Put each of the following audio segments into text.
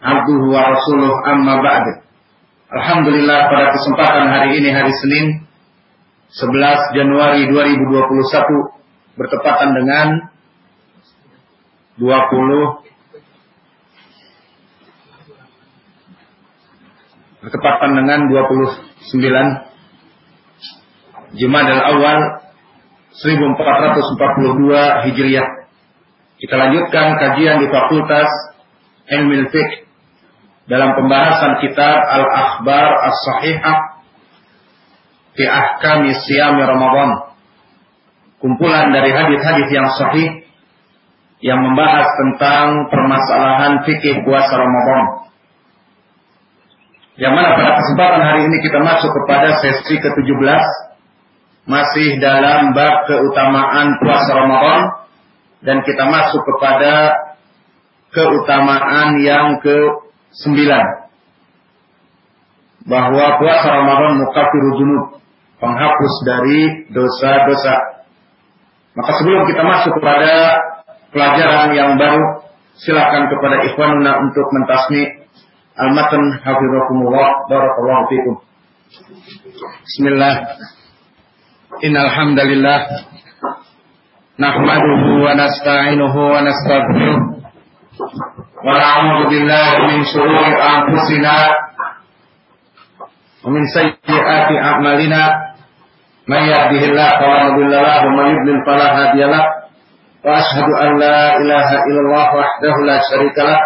abduhu wa rasuluh amma ba'd. Alhamdulillah pada kesempatan hari ini hari Senin 11 Januari 2021 bertepatan dengan 20 bertepatan dengan 29 Jumadil Awal 1442 Hijriah. Kita lanjutkan kajian di Fakultas Ilmu Fiqh dalam pembahasan kitab Al-Akhbar As-Sahihah fi Ahkami Siyam Ramadan. Kumpulan dari hadis-hadis yang sahih yang membahas tentang permasalahan fikih puasa Ramadan. Yang mana pada kesempatan hari ini kita masuk kepada sesi ke-17 masih dalam bab keutamaan puasa Ramadan dan kita masuk kepada keutamaan yang ke Sembilan. Bahwa puasa Ramadan mukafiru junub. Penghapus dari dosa-dosa. Maka sebelum kita masuk kepada pelajaran yang baru, silakan kepada ikhwanuna untuk mentasmi al-matan hafizakumullah barakallahu fikum. Bismillah. Innal hamdalillah nahmaduhu wa nasta'inuhu wa nastaghfiruh ونعوذ بالله من شرور أنفسنا ومن سيئات أعمالنا من يهده الله فلا مضل له ومن يضلل فلا هادي له وأشهد أن لا إله إلا الله وحده لا شريك له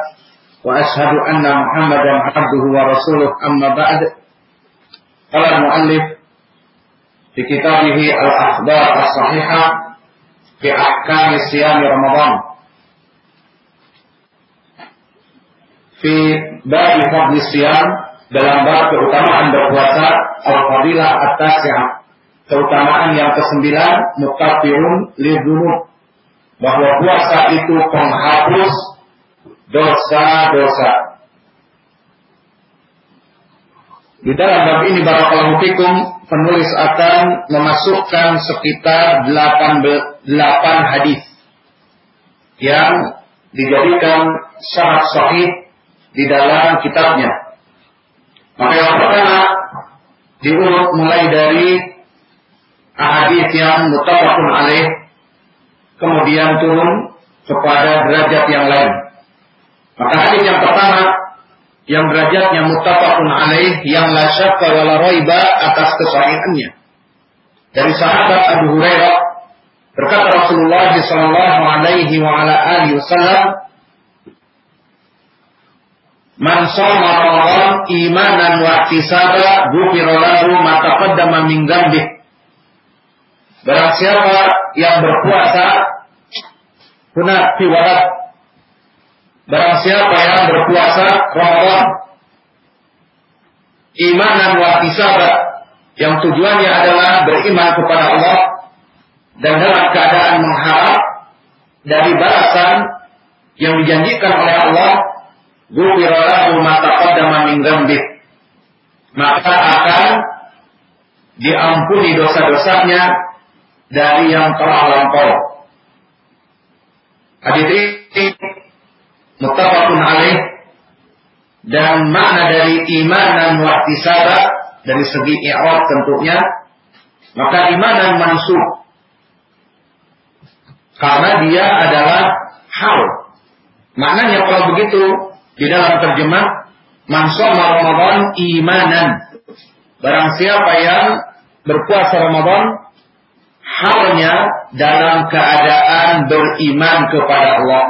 وأشهد أن محمدا عبده ورسوله أما بعد قال المؤلف في كتابه الأخبار الصحيحة في أحكام صيام رمضان fi babi fadli siyam dalam bab keutamaan berpuasa al-fadilah at-tasi'ah keutamaan yang kesembilan mukafirun lidunub bahwa puasa itu penghapus dosa-dosa. Di dalam bab ini barakallahu fikum penulis akan memasukkan sekitar 8, 8 hadis yang dijadikan syarat sahih di dalam kitabnya. Maka yang pertama diurut mulai dari hadis yang mutafakun alaih kemudian turun kepada derajat yang lain. Maka hadis yang pertama yang derajatnya mutafakun alaih yang la syakka wa la atas kesahihannya. Dari sahabat Abu Hurairah berkata Rasulullah sallallahu alaihi wa ala alihi wasallam Man shoma Ramadan imanan wa ihtisaba ghufira lahu ma taqaddama min. Barang siapa yang berpuasa kuna fi Barang siapa yang berpuasa Ramadan imanan wa ihtisaba yang tujuannya adalah beriman kepada Allah dan dalam keadaan mengharap dari balasan yang dijanjikan oleh Allah Gufiralahu ma taqaddama min dzambih. Maka akan diampuni dosa-dosanya dari yang telah lampau. Hadis ini muttafaqun alaih dan makna dari iman dan wahtisaba dari segi i'rab tentunya maka imanan mansub karena dia adalah hal maknanya kalau begitu di dalam terjemah Mansoma Ramadan imanan. Barang siapa yang berpuasa Ramadan halnya dalam keadaan beriman kepada Allah.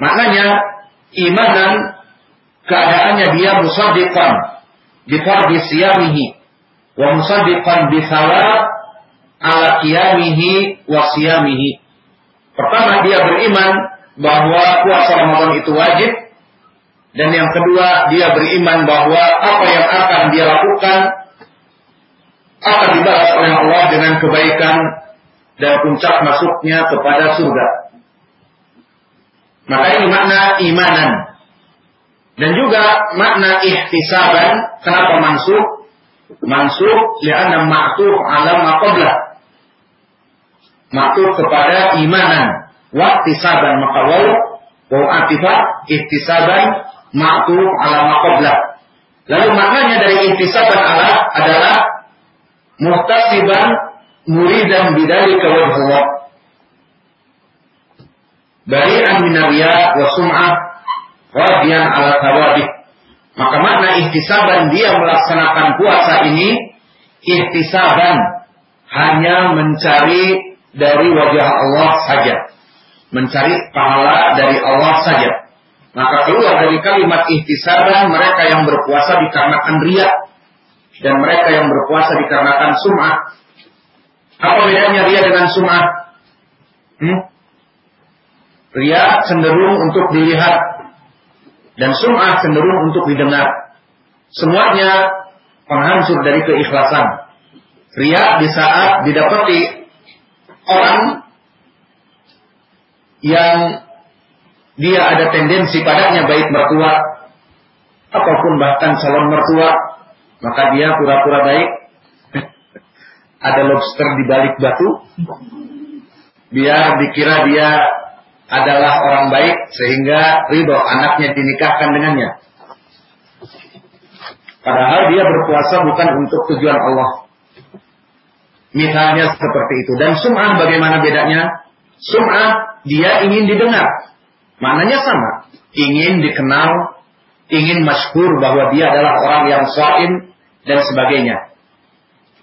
Maknanya imanan keadaannya dia musaddiqan bi fardhi siyamihi wa musaddiqan bi thawab ala qiyamihi wa siyamihi. Pertama dia beriman bahwa puasa Ramadan itu wajib Dan yang kedua, dia beriman bahwa apa yang akan dia lakukan akan dibalas oleh Allah dengan kebaikan dan puncak masuknya kepada surga. Maka ini makna imanan. Dan juga makna ihtisaban. Kenapa mansuk? Mansuk lianna ma'tuf ala maqablah. Ma'tuf kepada imanan. Waktisaban maka. Waw atifah. Ihtisaban ma'tuf ala maqablah. Lalu maknanya dari ihtisaban ala adalah muhtasiban muridan bidalika wajhullah. Bari'an minariya wa sum'ah radiyan ala tawabih. Maka makna ihtisaban dia melaksanakan puasa ini ihtisaban hanya mencari dari wajah Allah saja. Mencari pahala dari Allah saja. Maka keluar dari kalimat ihtisaban mereka yang berpuasa dikarenakan riak dan mereka yang berpuasa dikarenakan sum'ah. Apa bedanya ria dengan sum'ah? Hmm? Ria cenderung untuk dilihat dan sum'ah cenderung untuk didengar. Semuanya penghancur dari keikhlasan. Ria di saat didapati orang yang dia ada tendensi padanya baik mertua ataupun bahkan calon mertua, maka dia pura-pura baik. ada lobster di balik batu, biar dikira dia adalah orang baik sehingga ridho anaknya dinikahkan dengannya. Padahal dia berpuasa bukan untuk tujuan Allah. Misalnya seperti itu. Dan sum'ah bagaimana bedanya? Sum'ah dia ingin didengar. Maknanya sama. Ingin dikenal, ingin masyhur bahwa dia adalah orang yang saim dan sebagainya.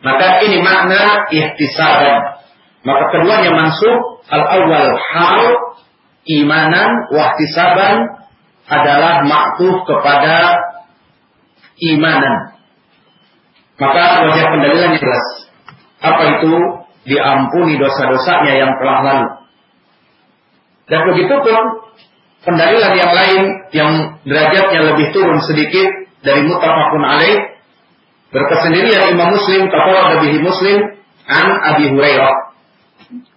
Maka ini makna ihtisaban. Maka keduanya masuk al-awwal hal imanan wahtisaban adalah maktuf kepada imanan. Maka wajah pendalilannya jelas. Apa itu? Diampuni dosa-dosanya yang telah lalu. Dan begitu pun pendalilan yang lain yang derajatnya lebih turun sedikit dari mutafakun alaih. Berkesendirian Imam Muslim tafarrada bihi Muslim an Abi Hurairah.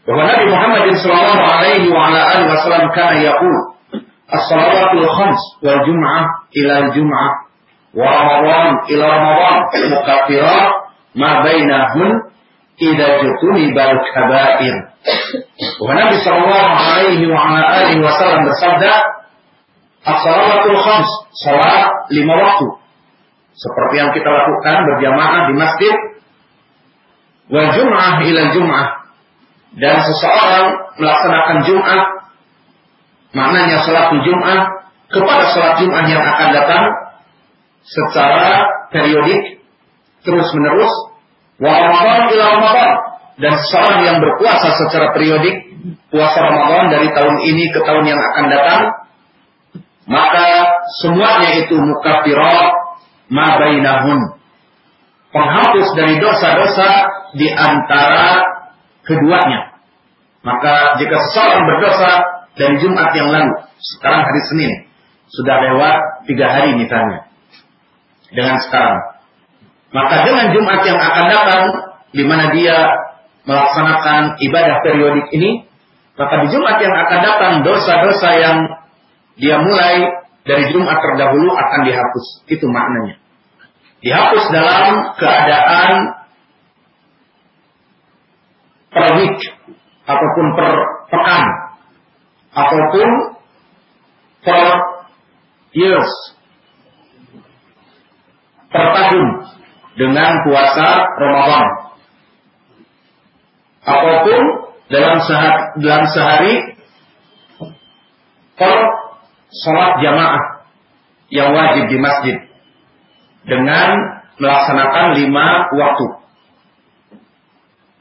Bahwa Nabi Muhammad sallallahu alaihi wa ala alihi wasallam kana yaqul as-salawatul khams wal jum'ah ila al-jum'ah wa ramadan ila ramadan mukaffirat ma bainahun idza jutuniba al-kaba'ir bahwa Nabi Shallallahu Alaihi Wasallam bersabda, "As-salawatul khams, salat lima waktu." Seperti yang kita lakukan berjamaah di masjid, wal jum'ah ila jum'ah. Dan seseorang melaksanakan Jum'ah, maknanya salat Jum'ah kepada salat Jum'ah yang akan datang secara periodik terus menerus wa Ramadan ila Ramadan dan seorang yang berpuasa secara periodik puasa Ramadan dari tahun ini ke tahun yang akan datang maka semuanya itu mukafirat ma bainahun. Penghapus dari dosa-dosa di antara keduanya. Maka jika seseorang berdosa dari Jumat yang lalu sekarang hari Senin sudah lewat tiga hari misalnya. Dengan sekarang. Maka dengan Jumat yang akan datang di mana dia melaksanakan ibadah periodik ini, maka di Jumat yang akan datang dosa-dosa yang dia mulai dari Jumat terdahulu akan dihapus. Itu maknanya. Dihapus dalam keadaan per week ataupun per pekan ataupun per years per tahun dengan puasa Ramadan apa pun dalam sehari, dalam sehari per sholat jamaah yang wajib di masjid dengan melaksanakan lima waktu.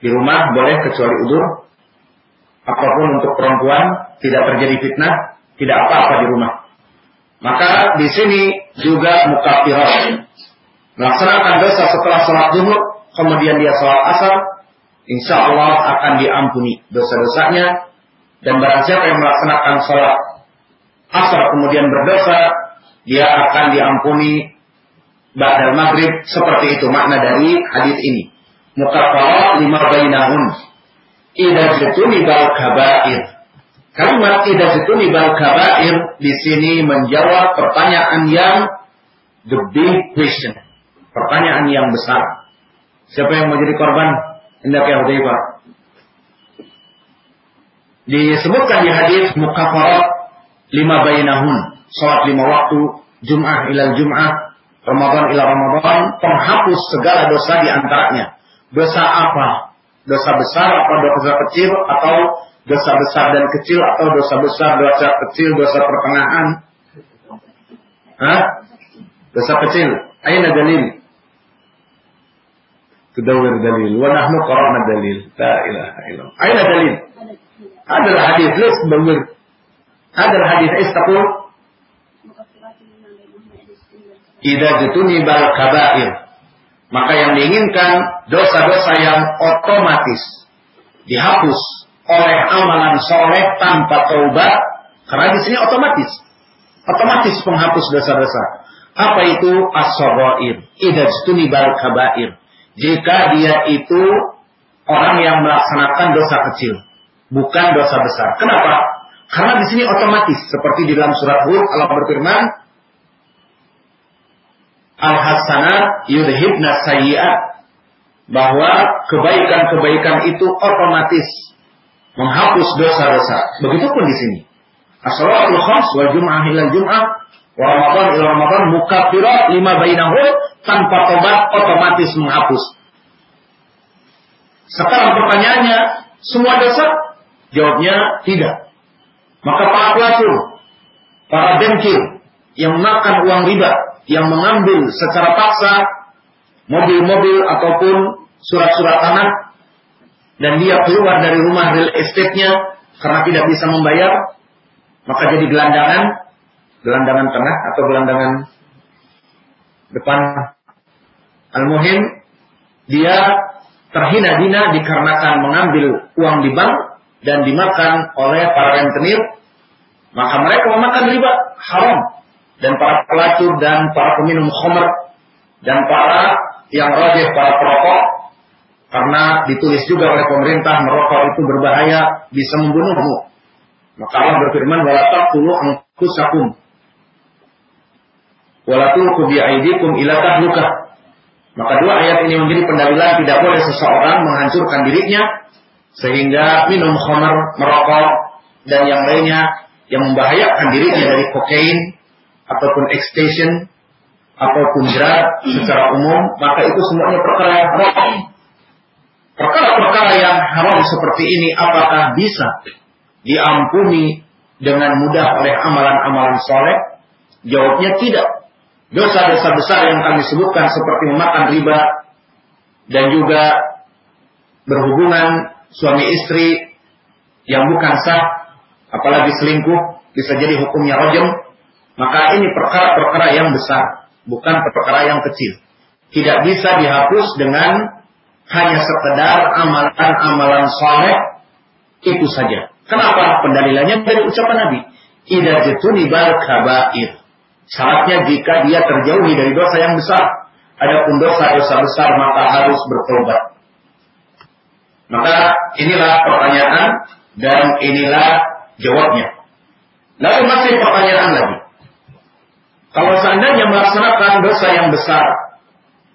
Di rumah boleh kecuali udur. Apa pun untuk perempuan tidak terjadi fitnah, tidak apa-apa di rumah. Maka di sini juga mukafirat. Melaksanakan dosa setelah sholat zuhur, kemudian dia sholat asar, insya Allah akan diampuni dosa-dosanya dan barang siapa yang melaksanakan sholat asar kemudian berdosa dia akan diampuni Ba'dal maghrib seperti itu makna dari hadis ini. Mukaffarat lima bainahun. Idza jatuni bal kabair. Kalimat idza jatuni bal kabair di sini menjawab pertanyaan yang the big question. Pertanyaan yang besar. Siapa yang mau jadi korban? Hendak ya Hudzaifah. Disebutkan di hadis mukafarat lima bainahun. Salat lima waktu, Jum'ah ilal Jum'ah, Ramadan ila Ramadan, penghapus segala dosa di antaranya. Dosa apa? Dosa besar atau dosa kecil atau dosa besar dan kecil atau dosa besar, dosa kecil, dosa pertengahan? Hah? Dosa kecil. Aina dalil? Tudawir dalil. Wa nahnu qara'na dalil. La ilaha illallah. Aina dalil? Adalah hadis. Lis tudawir. Adalah hadis. Istaqul. Ida jutuni bal kabair. Maka yang diinginkan dosa-dosa yang otomatis dihapus oleh amalan soleh tanpa taubat. Karena di sini otomatis. Otomatis penghapus dosa-dosa. Apa itu as-sabair? Ida jutuni bal kabair. Jika dia itu orang yang melaksanakan dosa kecil. Bukan dosa besar. Kenapa? Karena di sini otomatis. Seperti di dalam surat Hud Allah berfirman, al-hasanat yudhibna sayyi'at bahwa kebaikan-kebaikan itu otomatis menghapus dosa-dosa. Begitupun di sini. As-salatul khams wal jum'ah jum'ah wa ramadan ila ramadan mukaffirat lima bainahu tanpa tobat otomatis menghapus. Sekarang pertanyaannya, semua dosa? Jawabnya tidak. Maka para pelacur, para dengkir yang makan uang riba, yang mengambil secara paksa mobil-mobil ataupun surat-surat tanah dan dia keluar dari rumah real estate-nya karena tidak bisa membayar, maka jadi gelandangan, gelandangan tengah atau gelandangan depan. Al-Muhim, dia terhina-hina dikarenakan mengambil uang di bank dan dimakan oleh para rentenir, maka mereka memakan riba haram dan para pelacur dan para peminum khamr dan para yang rajih para perokok karena ditulis juga oleh pemerintah merokok itu berbahaya bisa membunuhmu. Maka Allah berfirman wala taqtulu anfusakum wala tulqu bi aydikum ila tahlukah. Maka dua ayat ini menjadi pendalilan tidak boleh seseorang menghancurkan dirinya sehingga minum khamr, merokok dan yang lainnya yang membahayakan dirinya dari kokain, ataupun extension ataupun drug secara umum, maka itu semuanya perkara yang haram. Perkara-perkara yang haram seperti ini apakah bisa diampuni dengan mudah oleh amalan-amalan soleh? Jawabnya tidak. Dosa-dosa besar yang kami sebutkan seperti memakan riba dan juga berhubungan suami istri yang bukan sah, apalagi selingkuh, bisa jadi hukumnya rojam, maka ini perkara-perkara yang besar, bukan perkara yang kecil. Tidak bisa dihapus dengan hanya sekedar amalan-amalan soleh itu saja. Kenapa? Pendalilannya dari ucapan Nabi. Ida jetuni bal kabair. Syaratnya jika dia terjauhi dari dosa yang besar. Adapun dosa-dosa besar maka harus bertobat. Maka inilah pertanyaan dan inilah jawabnya. Lalu masih pertanyaan lagi. Kalau seandainya melaksanakan dosa yang besar,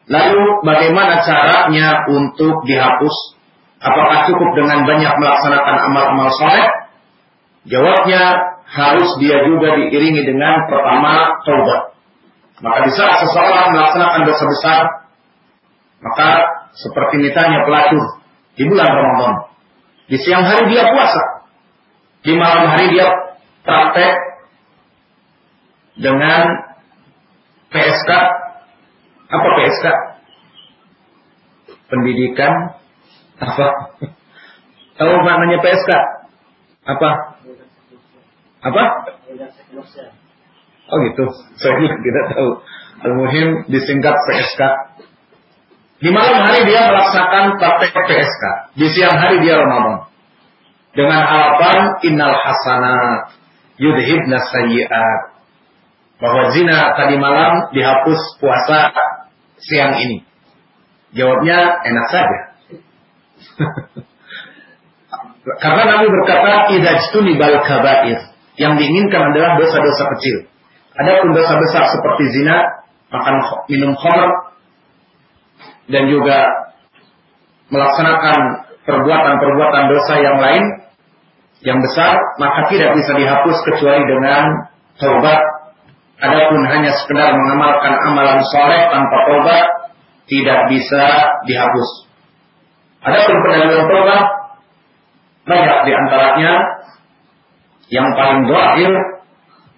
lalu bagaimana caranya untuk dihapus? Apakah cukup dengan banyak melaksanakan amal-amal soleh? Jawabnya harus dia juga diiringi dengan pertama taubat. Maka di saat seseorang melaksanakan dosa besar, maka seperti misalnya pelacur di bulan Ramadan. Di siang hari dia puasa. Di malam hari dia praktek dengan PSK apa PSK? Pendidikan apa? Tahu maknanya PSK? Apa? Apa? Oh gitu. Saya tidak tahu. Al-Muhim disingkat PSK. Di malam hari dia melaksanakan praktek PSK. Di siang hari dia Ramadan. Dengan harapan innal hasanat yudhibna sayyiat bahwa zina tadi malam dihapus puasa siang ini? Jawabnya enak saja. Karena Nabi berkata, bal kabair." Yang diinginkan adalah dosa-dosa kecil. Adapun dosa besar seperti zina, makan minum khamr dan juga melaksanakan perbuatan-perbuatan dosa yang lain yang besar, maka tidak bisa dihapus kecuali dengan taubat. Adapun hanya sekedar mengamalkan amalan soleh tanpa taubat, tidak bisa dihapus. Adapun pendalilan taubat, banyak di antaranya yang paling doair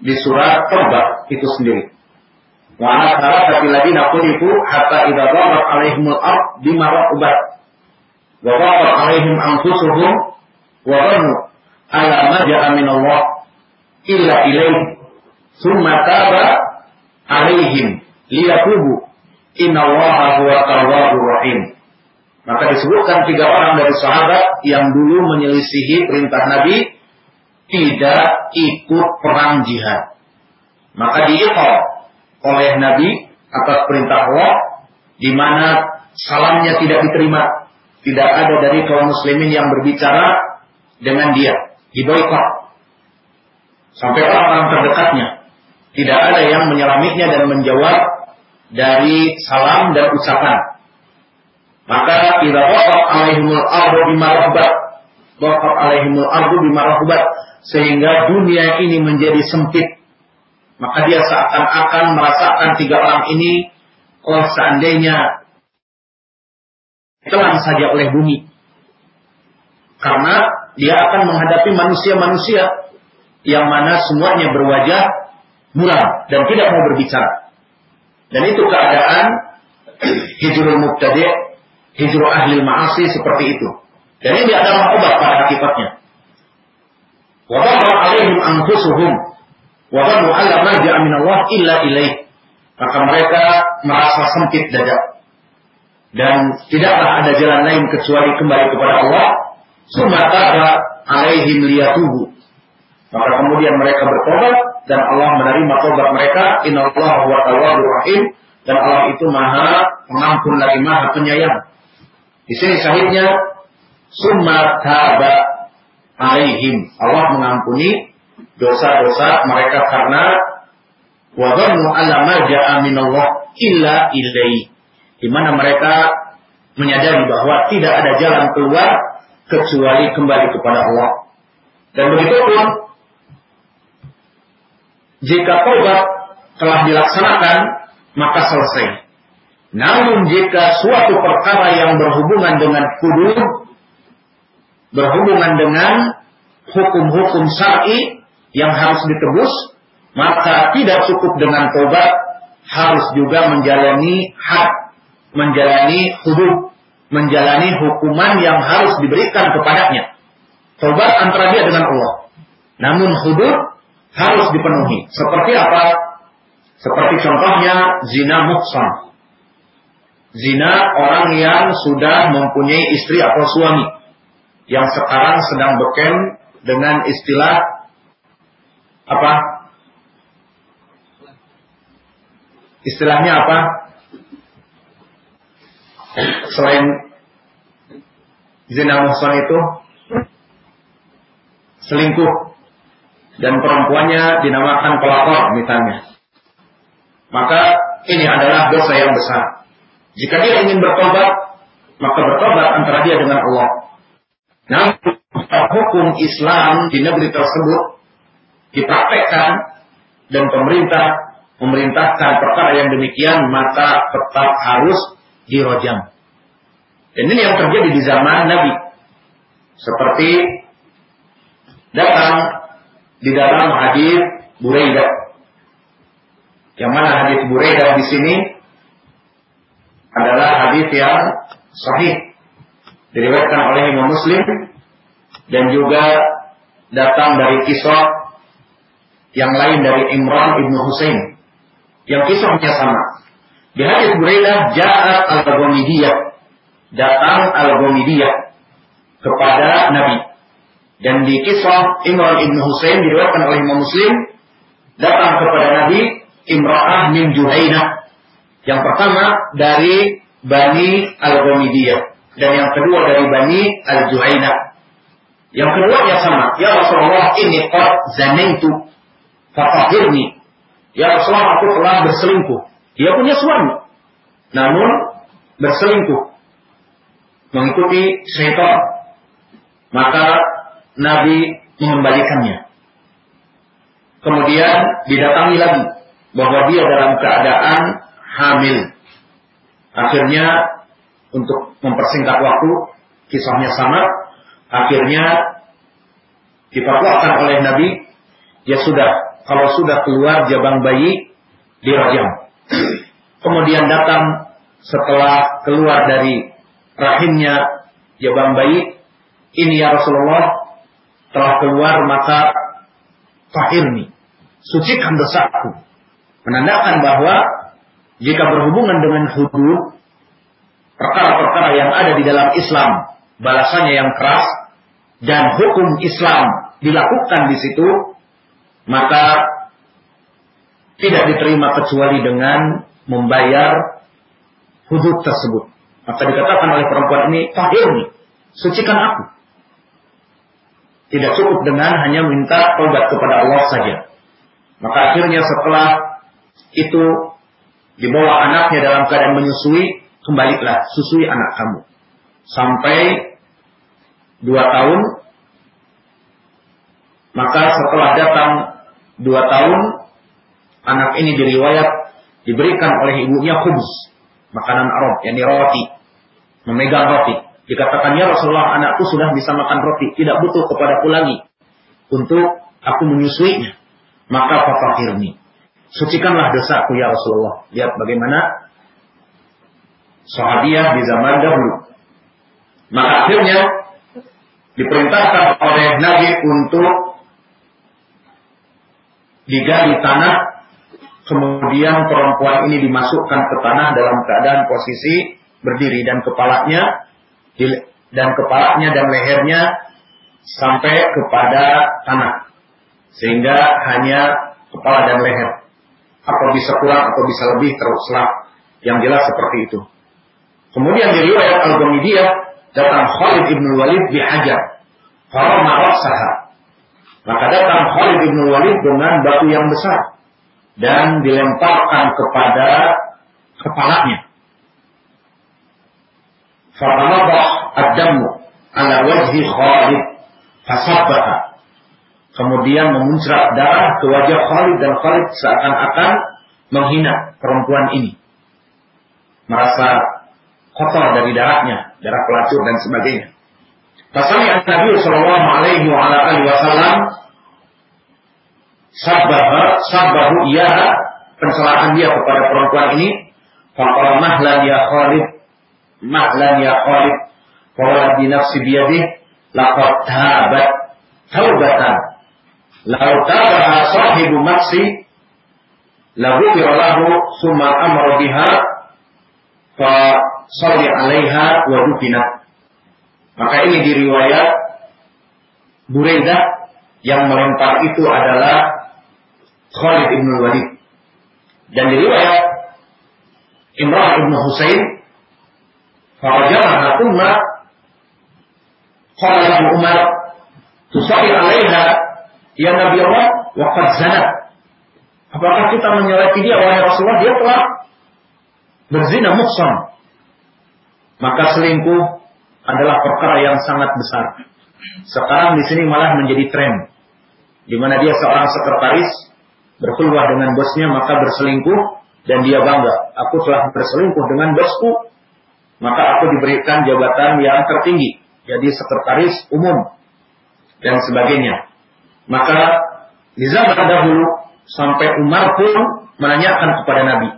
di surat Taubat itu sendiri. Wa ala thalathati ladina qulifu hatta idza dharat alaihimul ard bima rahabat wa dhaqat alaihim anfusuhum wa dhannu ala ma ja'a min Allah illa ilaihi thumma taba alaihim liyatubu innallaha huwa tawwabur rahim. Maka disebutkan tiga orang dari sahabat yang dulu menyelisihi perintah Nabi tidak ikut perang jihad. Maka diikol oleh Nabi atas perintah Allah di mana salamnya tidak diterima. Tidak ada dari kaum muslimin yang berbicara dengan dia. Diboykot. Sampai orang-orang terdekatnya. Tidak ada yang menyelaminya dan menjawab dari salam dan ucapan. Maka idza waqaf alaihimul ardu bima rahbat. Waqaf alaihimul ardu bima rahbat sehingga dunia ini menjadi sempit. Maka dia seakan-akan merasakan tiga orang ini, oh seandainya telan saja oleh bumi. Karena dia akan menghadapi manusia-manusia yang mana semuanya berwajah muram dan tidak mau berbicara. Dan itu keadaan hijrul mubtadi, hijrul ahli ma'asi seperti itu. Dan ini adalah obat pada hakikatnya. Wadahra alaihim anfusuhum. Wadahru alla marja'a minallah illa ilaih. Maka mereka merasa sempit dada. Dan tidaklah ada jalan lain kecuali kembali kepada Allah. Sumatara alaihim liyatubu. Maka kemudian mereka bertobat dan Allah menerima tobat mereka. Innallaha huwa tawwabur rahim. Dan Allah itu maha pengampun lagi maha penyayang. Di sini syahidnya summa taba alaihim. Allah mengampuni dosa-dosa mereka karena wa dhannu ma ja'a minallah illa ilaihi. Di mana mereka menyadari bahwa tidak ada jalan keluar kecuali kembali kepada Allah. Dan begitu pun jika taubat telah dilaksanakan maka selesai. Namun jika suatu perkara yang berhubungan dengan hudud berhubungan dengan hukum-hukum syar'i yang harus ditebus, maka tidak cukup dengan tobat, harus juga menjalani hak, menjalani hudud, menjalani hukuman yang harus diberikan kepadanya. Tobat antara dia dengan Allah. Namun hudud harus dipenuhi. Seperti apa? Seperti contohnya zina muhsan. Zina orang yang sudah mempunyai istri atau suami yang sekarang sedang beken dengan istilah apa? Istilahnya apa? Selain zina muhsan itu selingkuh dan perempuannya dinamakan pelakor misalnya. Maka ini adalah dosa yang besar. Jika dia ingin bertobat, maka bertobat antara dia dengan Allah. Namun hukum Islam di negeri tersebut dipraktekkan dan pemerintah memerintahkan perkara yang demikian maka tetap harus dirojam. Dan ini yang terjadi di zaman Nabi. Seperti datang di dalam hadis Buraidah. Yang mana hadis Buraidah di sini adalah hadis yang sahih diriwayatkan oleh Imam Muslim dan juga datang dari kisah yang lain dari Imran ibnu Husain yang kisahnya sama. Di hadis Buraidah ja'at al-Ghamidiyah datang al-Ghamidiyah kepada Nabi. Dan di kisah Imran ibnu Husain diriwayatkan oleh Imam Muslim datang kepada Nabi imra'ah min Juhainah. Yang pertama dari Bani Al-Ghamidiyah dan yang kedua dari Bani Al-Juhainah. Yang kedua ya sama, ya Rasulullah ini qad zanaitu fatahirni. Ya Rasulullah aku telah berselingkuh. Dia punya suami. Namun berselingkuh. Mengikuti syaitan. Maka Nabi mengembalikannya. Kemudian didatangi lagi bahwa dia dalam keadaan hamil. Akhirnya untuk mempersingkat waktu, kisahnya sama. Akhirnya difatwakan oleh Nabi, ya sudah, kalau sudah keluar jabang bayi, dirajam. Kemudian datang setelah keluar dari rahimnya jabang bayi, ini ya Rasulullah telah keluar maka fahirni, sucikan dosaku. Menandakan bahwa jika berhubungan dengan hudud, perkara-perkara yang ada di dalam Islam, balasannya yang keras, dan hukum Islam dilakukan di situ, maka tidak diterima kecuali dengan membayar hudud tersebut. Maka dikatakan oleh perempuan ini, tahirni, sucikan aku. Tidak cukup dengan hanya minta tobat kepada Allah saja. Maka akhirnya setelah itu dibawa anaknya dalam keadaan menyusui, kembalilah susui anak kamu. Sampai dua tahun, maka setelah datang dua tahun, anak ini diriwayat diberikan oleh ibunya khubz, makanan Arab, yakni roti, memegang roti. Dikatakan ya Rasulullah anakku sudah bisa makan roti, tidak butuh kepada lagi untuk aku menyusuinya. Maka firmi, Sucikanlah dosaku ya Rasulullah. Lihat bagaimana sahabiah di zaman dahulu. Maka akhirnya diperintahkan oleh Nabi untuk digali tanah, kemudian perempuan ini dimasukkan ke tanah dalam keadaan posisi berdiri dan kepalanya dan kepalanya dan lehernya sampai kepada tanah, sehingga hanya kepala dan leher. Atau bisa kurang atau bisa lebih teruslah. Yang jelas seperti itu. Kemudian di riwayat Al-Ghamidiyah datang Khalid ibn Walid dihajar. Farama ra'saha. Maka datang Khalid ibn Walid dengan batu yang besar dan dilemparkan kepada kepalanya. Faramadha ad-damu ala wajhi Khalid fasabbaha. Kemudian memuncrat darah ke wajah Khalid dan Khalid seakan-akan menghina perempuan ini. Merasa kotor dari darahnya, darah pelacur dan sebagainya. Pasal yang Nabi Shallallahu Alaihi Wasallam sabahu sabahu ia pencelaan dia kepada perempuan ini. Fakal mahlan ya Khalid, mahlan ya Khalid, bahwa di nafsi biyadih, laqad tabat taubatan. Lau tabaha sahibu maksi, lahu lahu summa amara biha, fa salli alaiha wa dufina. Maka ini diriwayat Buraidah yang melempar itu adalah Khalid ibn Walid. Dan diriwayat Imran ibn Husain Fawajamaha umma Qala Abu Umar Tusalli alaiha Ya Nabi Allah Waqad zanat Apakah kita menyalati dia Wahai Rasulullah Dia telah berzina muhsan maka selingkuh adalah perkara yang sangat besar. Sekarang di sini malah menjadi tren. Di mana dia seorang sekretaris berkeluar dengan bosnya maka berselingkuh dan dia bangga. Aku telah berselingkuh dengan bosku, maka aku diberikan jabatan yang tertinggi. Jadi sekretaris umum dan sebagainya. Maka di zaman dahulu sampai Umar pun menanyakan kepada Nabi,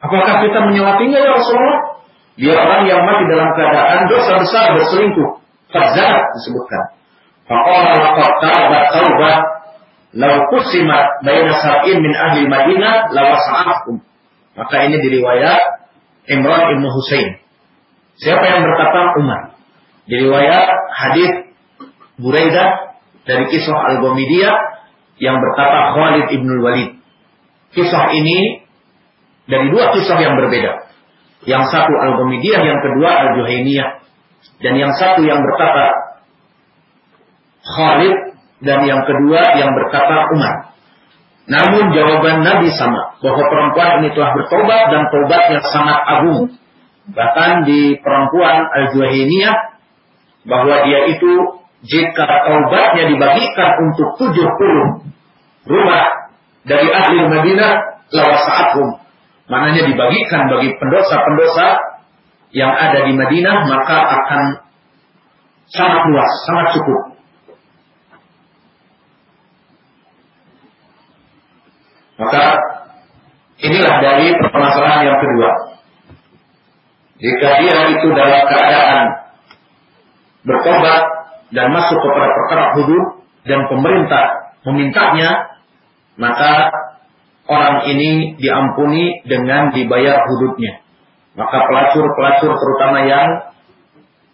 apakah kita menyelatinya ya Rasulullah? Dia orang yang mati dalam keadaan dosa besar berselingkuh. Fazat disebutkan. Faqala laqad tabat taubat law qusimat baina sab'in min ahli Madinah lawasa'akum. Maka ini diriwayat Imran Ibn Husain. Siapa yang berkata Umar? Diriwayat hadis Buraidah dari kisah Al-Ghamidiyah yang berkata Khalid Ibn Walid. kisah ini dari dua kisah yang berbeda. Yang satu Al-Ghamidiyah, yang kedua Al-Juhainiyah. Dan yang satu yang berkata Khalid dan yang kedua yang berkata Umar. Namun jawaban Nabi sama, bahwa perempuan ini telah bertobat dan tobatnya sangat agung. Bahkan di perempuan Al-Juhainiyah, bahwa dia itu jika taubatnya dibagikan untuk 70 rumah dari ahli Madinah, lawasa'atum. Maknanya dibagikan bagi pendosa-pendosa yang ada di Madinah, maka akan sangat luas, sangat cukup. Maka inilah dari permasalahan yang kedua. Jika dia itu dalam keadaan bertobat dan masuk kepada perkara hudud dan pemerintah memintanya, maka orang ini diampuni dengan dibayar hududnya. Maka pelacur-pelacur terutama yang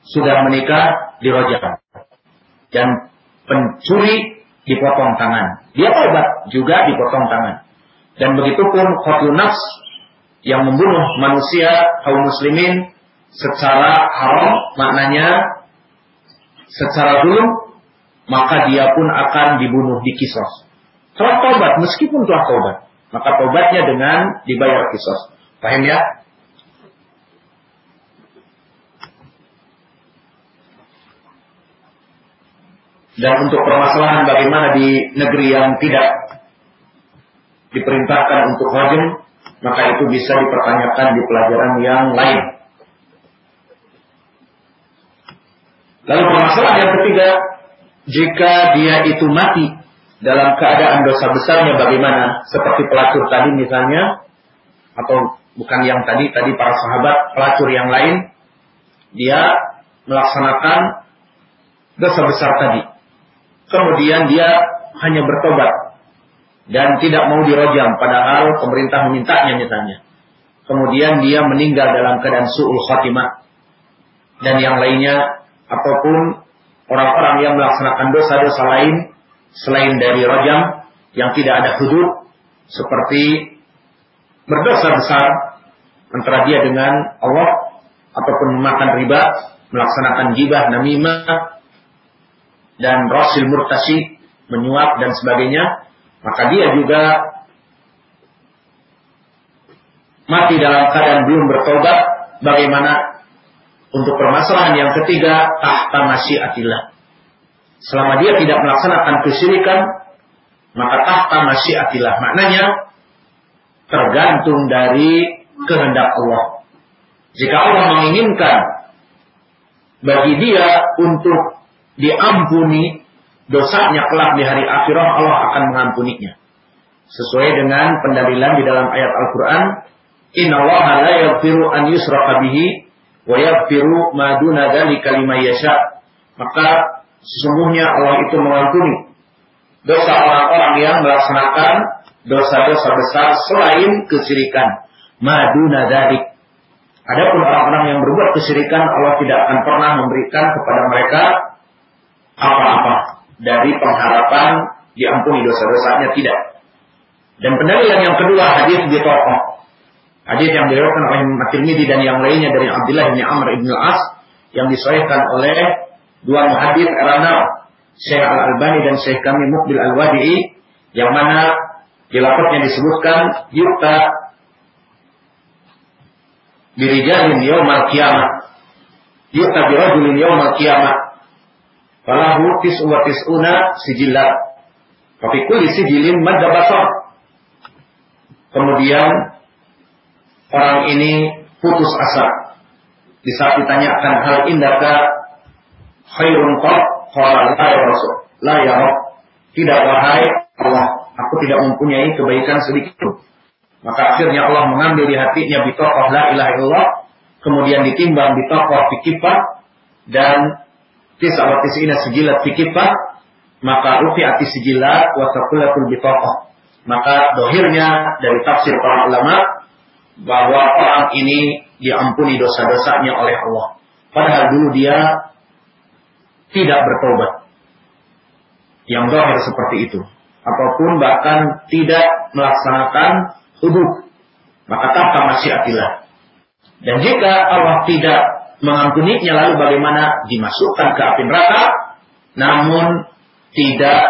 sudah menikah dirojak dan pencuri dipotong tangan. Dia tobat juga dipotong tangan. Dan begitupun qatlun nafs yang membunuh manusia kaum muslimin secara haram maknanya secara dulu maka dia pun akan dibunuh di kisos. Telah tobat meskipun telah tobat, maka tobatnya dengan dibayar kisos. Paham ya? Dan untuk permasalahan bagaimana di negeri yang tidak diperintahkan untuk rajin, maka itu bisa dipertanyakan di pelajaran yang lain. Lalu permasalahan yang ketiga, jika dia itu mati dalam keadaan dosa besarnya bagaimana? Seperti pelacur tadi misalnya, atau bukan yang tadi, tadi para sahabat, pelacur yang lain, dia melaksanakan dosa besar tadi. Kemudian dia hanya bertobat dan tidak mau dirojam padahal pemerintah memintanya misalnya. Kemudian dia meninggal dalam keadaan su'ul khatimah dan yang lainnya ataupun orang-orang yang melaksanakan dosa-dosa lain selain dari rojam yang tidak ada hudud seperti berdosa besar antara dia dengan Allah ataupun memakan riba, melaksanakan gibah, namimah dan rasil murtasi, menyuap dan sebagainya maka dia juga mati dalam keadaan belum bertobat, bagaimana untuk permasalahan yang ketiga tahta masyiatillah. Selama dia tidak melaksanakan kesyirikan, maka tahta masyiatillah. Maknanya tergantung dari kehendak Allah. Jika Allah menginginkan bagi dia untuk diampuni dosanya kelak di hari akhirat Allah akan mengampuninya. Sesuai dengan pendalilan di dalam ayat Al-Quran, Inna Allah la yaghfiru an yusraka bihi wa yaghfiru ma duna dzalika liman yasha. Maka sesungguhnya Allah itu mengampuni dosa orang-orang yang melaksanakan dosa-dosa besar selain kesyirikan. Maduna dzalik. Adapun orang-orang yang berbuat kesyirikan Allah tidak akan pernah memberikan kepada mereka apa-apa dari pengharapan diampuni dosa-dosanya tidak. Dan pendalilan yang kedua hadis di tokoh. Hadis yang diriwayatkan oleh At-Tirmidzi dan yang lainnya dari Abdullah bin Amr bin Al-As yang disahihkan oleh dua muhadis erana Syekh Al-Albani dan Syekh kami Mukbil Al-Wadi'i yang mana di disebutkan yukta birijalin yaumal kiamat yukta birajulin yaumal kiamat Falahu tis'u wa tis'una sijillat. Tapi kulli sijilin madda basar. Kemudian orang ini putus asa. Di saat ditanyakan hal indaka khairun qad qala la ya rasul la ya rab tidak wahai Allah aku tidak mempunyai kebaikan sedikit pun maka akhirnya Allah mengambil di hatinya bitokoh la ilaha illallah kemudian ditimbang bitokoh fikifah dan tis'a wa tis'ina sijilat fi maka rufi'ati sijilat wa saqulatul bitaqah. Maka dohirnya dari tafsir para ulama bahwa orang ini diampuni dosa-dosanya oleh Allah. Padahal dulu dia tidak bertobat. Yang dohir seperti itu. ataupun bahkan tidak melaksanakan hudud maka tanpa masyiatillah dan jika Allah tidak mengampuninya lalu bagaimana dimasukkan ke api neraka namun tidak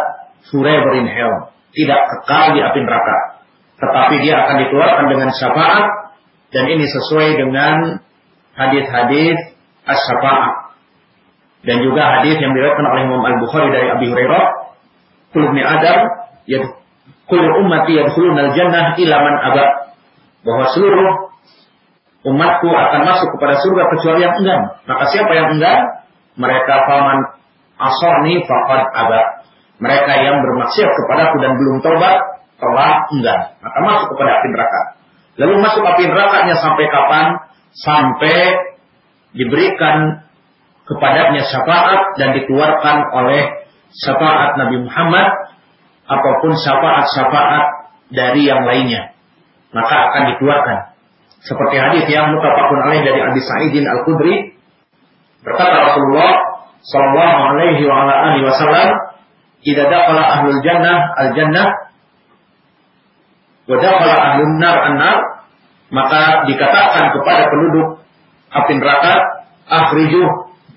forever in hell tidak kekal di api neraka tetapi dia akan dikeluarkan dengan syafaat dan ini sesuai dengan hadis-hadis as-syafaat dan juga hadis yang diriwayatkan oleh Imam Al-Bukhari dari Abi Hurairah kullu ibni Adam ya kullu ummati yadkhuluna al-jannah ila man aba. Bahwa seluruh umatku akan masuk kepada surga kecuali yang enggan. Maka siapa yang enggan? Mereka faman asani faqad aba. Mereka yang bermaksiat kepadaku dan belum tobat telah enggan. Maka masuk kepada api neraka. Lalu masuk api nerakanya sampai kapan? Sampai diberikan kepadanya syafaat dan dikeluarkan oleh syafaat Nabi Muhammad ataupun syafaat-syafaat dari yang lainnya. Maka akan dikeluarkan. Seperti hadis yang mutafakun alaih dari Abi Sa'idin Al-Khudri berkata Rasulullah sallallahu alaihi wa ala alihi wasallam idza dakhala ahlul jannah al-jannah wa dakhala ahlun nar an-nar maka dikatakan kepada penduduk api neraka akhrijuh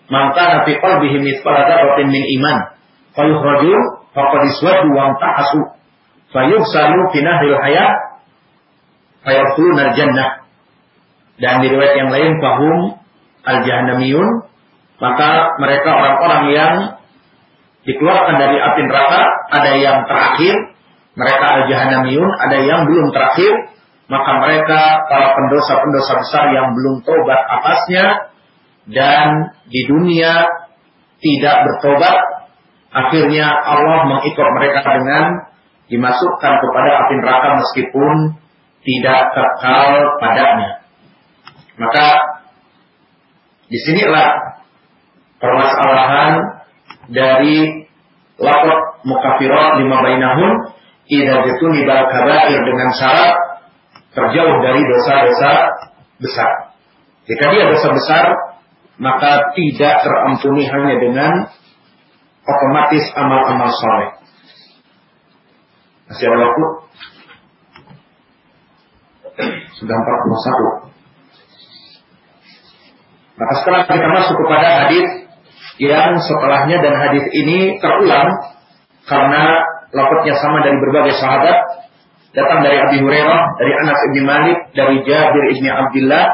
man kana fi qalbihi mithqala dzarratin min iman. Fayukhraju faqad iswadu wa tahasu fayuhsalu fi nahril hayat fayadkhuluna jannah. Dan di riwayat yang lain fahum al jahannamiyun maka mereka orang-orang yang dikeluarkan dari api neraka ada yang terakhir mereka al jahannamiyun ada yang belum terakhir. Maka mereka para pendosa-pendosa besar yang belum tobat atasnya dan di dunia tidak bertobat, akhirnya Allah mengikut mereka dengan dimasukkan kepada api neraka meskipun tidak kekal padanya. Maka di sinilah permasalahan dari lapor mukafirat lima bainahum idza nibal kabair dengan syarat terjauh dari dosa-dosa besar. Jika dia dosa besar, maka tidak terampuni hanya dengan otomatis amal-amal soleh. Masih ada waktu? Sudah 41. Maka sekarang kita masuk kepada hadis yang setelahnya dan hadis ini terulang karena lafadznya sama dari berbagai sahabat datang dari Abi Hurairah, dari Anas bin Malik, dari Jabir bin Abdullah,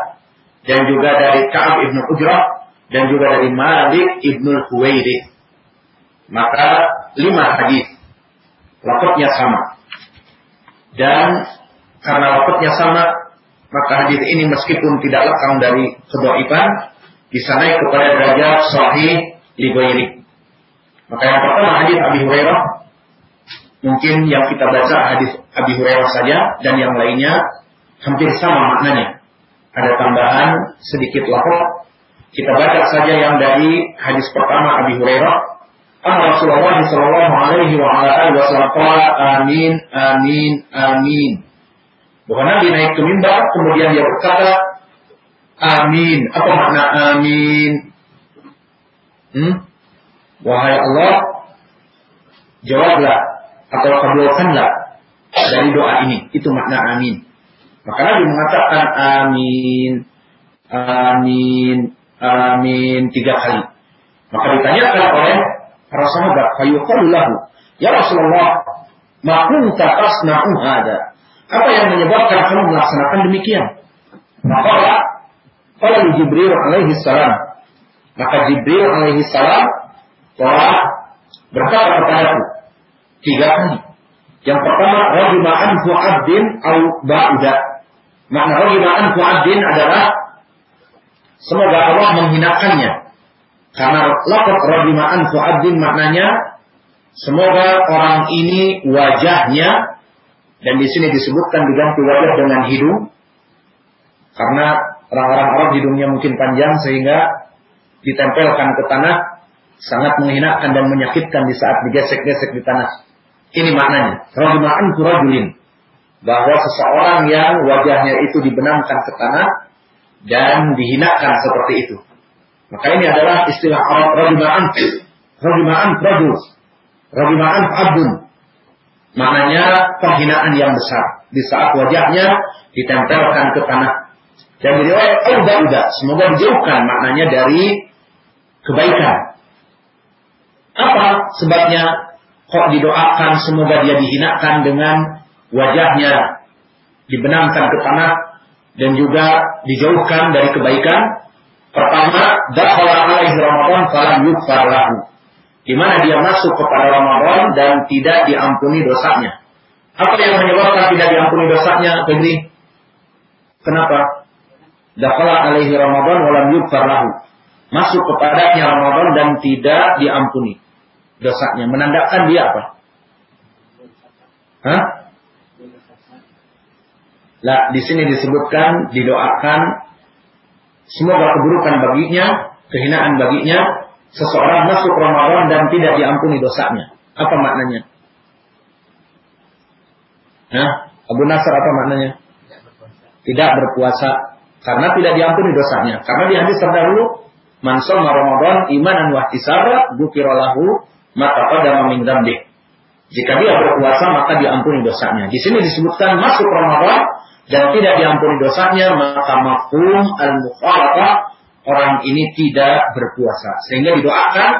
dan juga dari Ka'ab ibnu Ujrah dan juga dari Malik ibnu Huwairith. Maka lima hadis lafadznya sama. Dan karena lafadznya sama, maka hadis ini meskipun tidak lekang dari kedaipan bisa naik kepada derajat sahih li Maka yang pertama hadis Abi Hurairah mungkin yang kita baca hadis Abi Hurairah saja dan yang lainnya hampir sama maknanya ada tambahan sedikit lafaz. Kita baca saja yang dari hadis pertama Abi Hurairah. An Rasulullah sallallahu alaihi wasallam amin amin amin. Bukan Nabi naik ke mimbar kemudian dia berkata amin. Apa makna amin? Hmm? Wahai Allah, jawablah atau kabulkanlah dari doa ini. Itu makna amin. Maka Nabi mengatakan amin, amin, amin tiga kali. Maka ditanyakan oleh para sahabat, lahu, ya Rasulullah, ma kunta tasna'u hada? Apa yang menyebabkan kamu melaksanakan demikian? Maka kalau Jibril alaihi salam, maka Jibril alaihi salam telah berkata kepadaku tiga kali. Yang pertama, rajima anhu abdin au ba'uda. Makna anfu abdin adalah semoga Allah menghinakannya. Karena lakot rohiba anfu abdin maknanya semoga orang ini wajahnya dan di sini disebutkan diganti wajah dengan hidung karena orang-orang Arab hidungnya mungkin panjang sehingga ditempelkan ke tanah sangat menghinakan dan menyakitkan di saat digesek-gesek di tanah. Ini maknanya. Rahima'an kurajulin bahwa seseorang yang wajahnya itu dibenamkan ke tanah dan dihinakan seperti itu. Maka ini adalah istilah Arab rajima'an. Rajima'an rajul. Rajima'an abdun. Maknanya penghinaan yang besar. Di saat wajahnya ditempelkan ke tanah. Dan diriwayat udah udah. Semoga dijauhkan maknanya dari kebaikan. Apa sebabnya kok didoakan semoga dia dihinakan dengan wajahnya dibenamkan ke tanah dan juga dijauhkan dari kebaikan. Pertama, dakhala alaihi Ramadan falam lahu di mana dia masuk kepada Ramadan dan tidak diampuni dosanya. Apa yang menyebabkan tidak diampuni dosanya, Febri? Kenapa? Dakhala alaihi Ramadan walam yukfar lahu. Masuk kepadanya Ramadan dan tidak diampuni dosanya. Menandakan dia apa? Hah? Lah, di sini disebutkan didoakan semoga keburukan baginya, kehinaan baginya, seseorang masuk Ramadan dan tidak diampuni dosanya. Apa maknanya? Nah, Abu Nasr apa maknanya? Tidak berpuasa karena tidak diampuni dosanya. Karena di hadis terdahulu, man shoma Ramadan imanan wa ihtisara ghufira lahu ma taqaddama Jika dia berpuasa maka diampuni dosanya. Di sini disebutkan masuk Ramadan dan tidak diampuni dosanya maka mafhum al-mukhalafah orang ini tidak berpuasa. Sehingga didoakan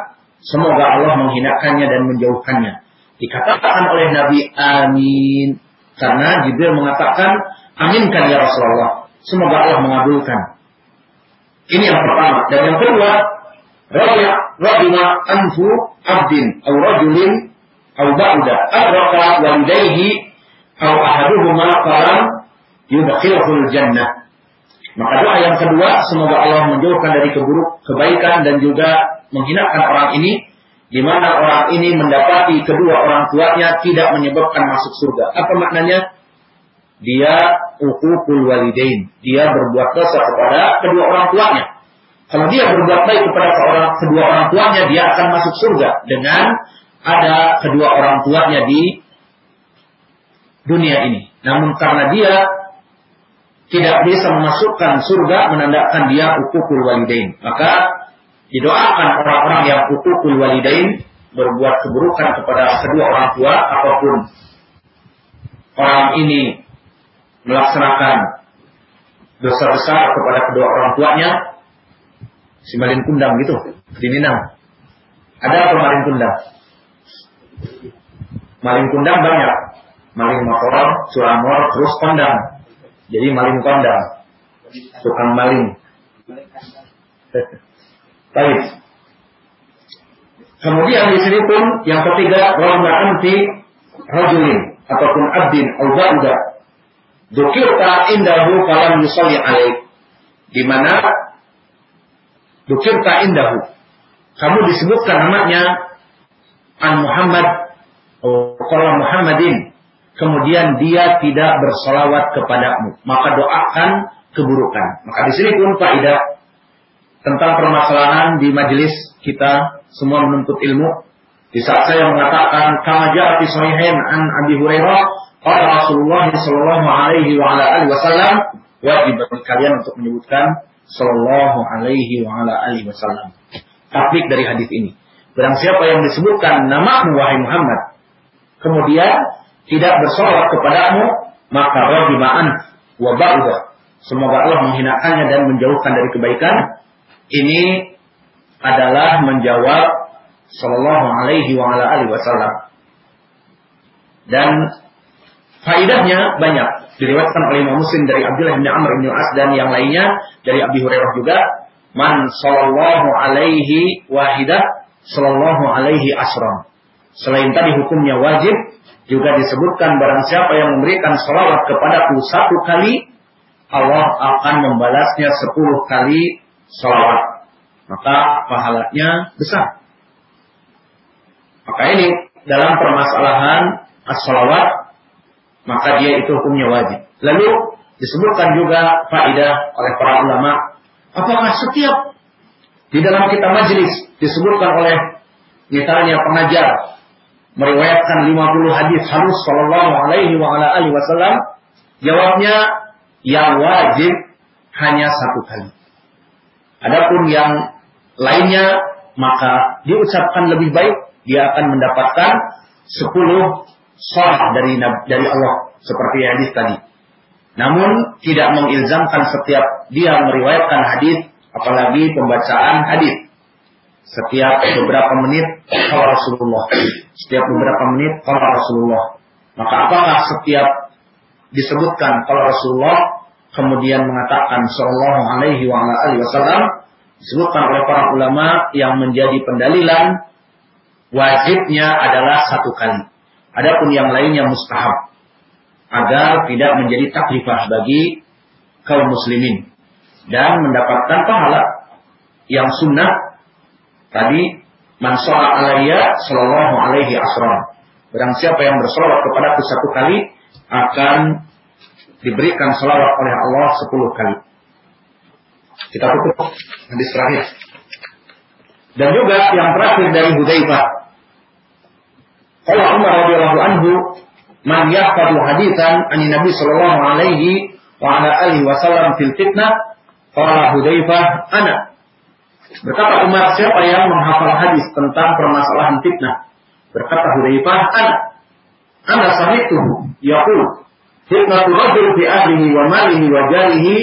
semoga Allah menghinakannya dan menjauhkannya. Dikatakan oleh Nabi amin. Karena Jibril mengatakan aminkan ya Rasulullah. Semoga Allah mengabulkan. Ini yang pertama. Dan yang kedua, Radina anfu abdin au rajulin au ba'da adraka walidayhi au ahaduhuma falam yudkhilhul jannah maka doa yang kedua, semoga Allah menjauhkan dari keburuk kebaikan dan juga menghinakan orang ini, di mana orang ini mendapati kedua orang tuanya tidak menyebabkan masuk surga. Apa maknanya? Dia ukukul walidain. Dia berbuat dosa kepada kedua orang tuanya. Kalau dia berbuat baik kepada seorang, kedua orang tuanya, dia akan masuk surga dengan ada kedua orang tuanya di dunia ini. Namun karena dia tidak bisa memasukkan surga menandakan dia ukukul walidain. Maka didoakan orang-orang yang ukukul walidain berbuat keburukan kepada kedua orang tua apa pun. Orang ini melaksanakan dosa besar kepada kedua orang tuanya. Si malin kundang gitu di Minang. Ada apa malin kundang? Malin kundang banyak. Malin motor suramor terus kondang jadi maling kondang. Tukang maling. Baik. Kemudian di sini pun yang ketiga rahma anti rajulin ataupun abdin au ba'da. Dukirta indahu kalam yusalli alaik. Di mana dukirta indahu. Kamu disebutkan namanya An Muhammad atau Muhammadin kemudian dia tidak bersolawat kepadamu, maka doakan keburukan. Maka di sini pun faedah tentang permasalahan di majelis kita semua menuntut ilmu. Di saat saya mengatakan kama ja'at sahihain an Abi Hurairah qala Rasulullah sallallahu alaihi wa ala alihi wasallam wajib bagi kalian untuk menyebutkan sallallahu alaihi wa ala alihi wasallam. Taklid dari hadis ini. Barang siapa yang disebutkan namamu wahai Muhammad, kemudian tidak bersolawat kepadamu, maka rahima'an wa ba'udah. Semoga Allah menghinakannya dan menjauhkan dari kebaikan. Ini adalah menjawab sallallahu alaihi wa ala alihi wasallam. Dan faidahnya banyak. Diriwayatkan oleh Imam Muslim dari Abdullah bin Amr bin As dan yang lainnya dari Abi Hurairah juga. Man sallallahu alaihi wahidah sallallahu alaihi asram. Selain tadi hukumnya wajib, juga disebutkan barang siapa yang memberikan salawat kepadaku satu kali, Allah akan membalasnya sepuluh kali salawat. Maka pahalanya besar. Maka ini dalam permasalahan as-salawat, maka dia itu hukumnya wajib. Lalu disebutkan juga faidah oleh para ulama, apakah setiap di dalam kita majelis disebutkan oleh misalnya pengajar meriwayatkan 50 hadis harus sallallahu alaihi wa ala alihi wasallam? Jawabnya yang wajib hanya satu kali. Adapun yang lainnya maka diucapkan lebih baik dia akan mendapatkan 10 sah dari dari Allah seperti hadis tadi. Namun tidak mengilzamkan setiap dia meriwayatkan hadis apalagi pembacaan hadis. Setiap beberapa menit kalau Rasulullah. Setiap beberapa menit kalau Rasulullah. Maka apakah setiap disebutkan kalau Rasulullah kemudian mengatakan sallallahu alaihi wa alihi wasallam disebutkan oleh para ulama yang menjadi pendalilan wajibnya adalah satu kali. Adapun yang lainnya mustahab agar tidak menjadi takrifah bagi kaum muslimin dan mendapatkan pahala yang sunnah tadi man alaiya sallallahu alaihi asram. Barang siapa yang kepada satu kali akan diberikan salawat oleh Allah sepuluh kali. Kita tutup hadis terakhir. Dan juga yang terakhir dari Hudzaifah. Kalau Umar radhiyallahu anhu man yahfadu haditsan ani Nabi sallallahu alaihi wa ala alihi wasallam fil fitnah qala Hudzaifah ana Berkata Umar, siapa yang menghafal hadis tentang permasalahan fitnah? Berkata Hudzaifah, ana. Ana sahituhu yaqul fitnatu rajul fi ahlihi wa malihi wa jarihi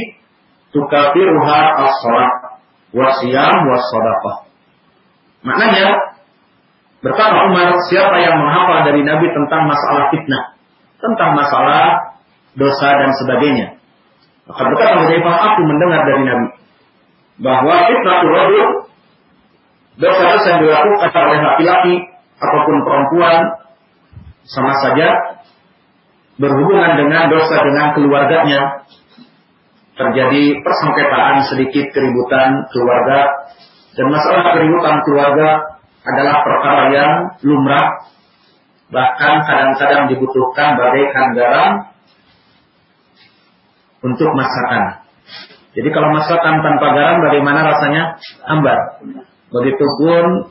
tukafiruha as-salat wa siyam wa sadaqah. Maknanya berkata Umar, siapa yang menghafal dari Nabi tentang masalah fitnah, tentang masalah dosa dan sebagainya. Maka berkata Hudzaifah, aku mendengar dari Nabi bahwa fitnah rajul dosa-dosa yang dilakukan oleh laki-laki ataupun perempuan sama saja berhubungan dengan dosa dengan keluarganya, terjadi persengketaan sedikit keributan keluarga, dan masalah keributan keluarga adalah perkara yang lumrah, bahkan kadang-kadang dibutuhkan bagaikan garam untuk masakan. Jadi kalau masakan tanpa garam bagaimana rasanya? Hambar. Begitupun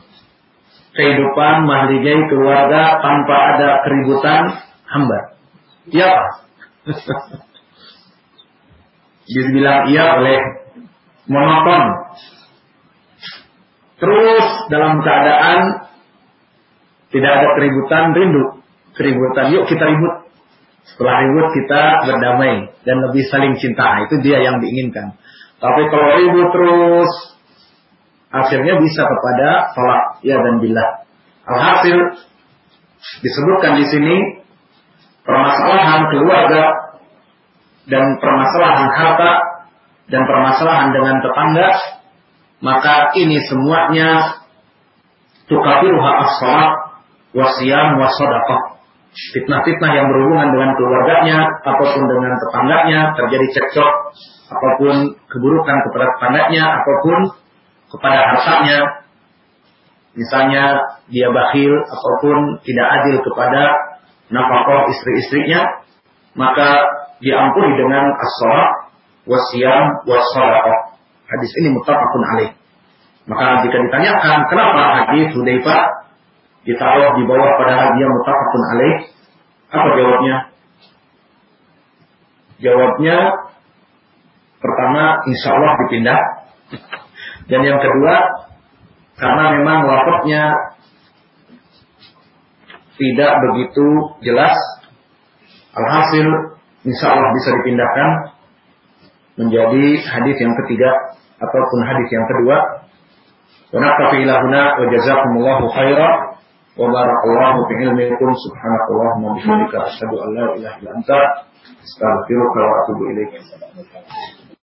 kehidupan mahligai keluarga tanpa ada keributan hambar. Iya Pak. Dia bilang iya boleh monoton. Terus dalam keadaan tidak ada keributan, rindu. Keributan, yuk kita ribut. Setelah ribut kita berdamai dan lebih saling cinta. Nah, itu dia yang diinginkan. Tapi kalau ribut terus, akhirnya bisa kepada tolak ya dan bila. Alhasil disebutkan di sini permasalahan keluarga dan permasalahan harta dan permasalahan dengan tetangga, maka ini semuanya tukafiruha as-salat wasiyam wasadaqah. Fitnah-fitnah yang berhubungan dengan keluarganya ataupun dengan tetangganya terjadi cekcok apa pun keburukan kepada tetangganya ataupun kepada hartanya misalnya dia bakhil ataupun tidak adil kepada nafkah istri-istrinya, maka diampuni dengan as-salat wasiyam wasadaqah. Hadis ini muttafaqun alaih. Maka jika ditanyakan kenapa hadis Hudzaifah ditaruh di bawah padahal dia muttafaqun alaih, apa jawabnya? Jawabnya pertama insya Allah dipindah dan yang kedua karena memang lafaznya tidak begitu jelas. Alhasil, insya Allah bisa dipindahkan menjadi hadis yang ketiga ataupun hadis yang kedua. Wa naqtafi ilahuna wa jazakumullahu khairan وبارك الله بعلمكم سبحانك اللهم وبحمدك أشهد أن لا إله إلا أنت استغفرك وأتوب إليك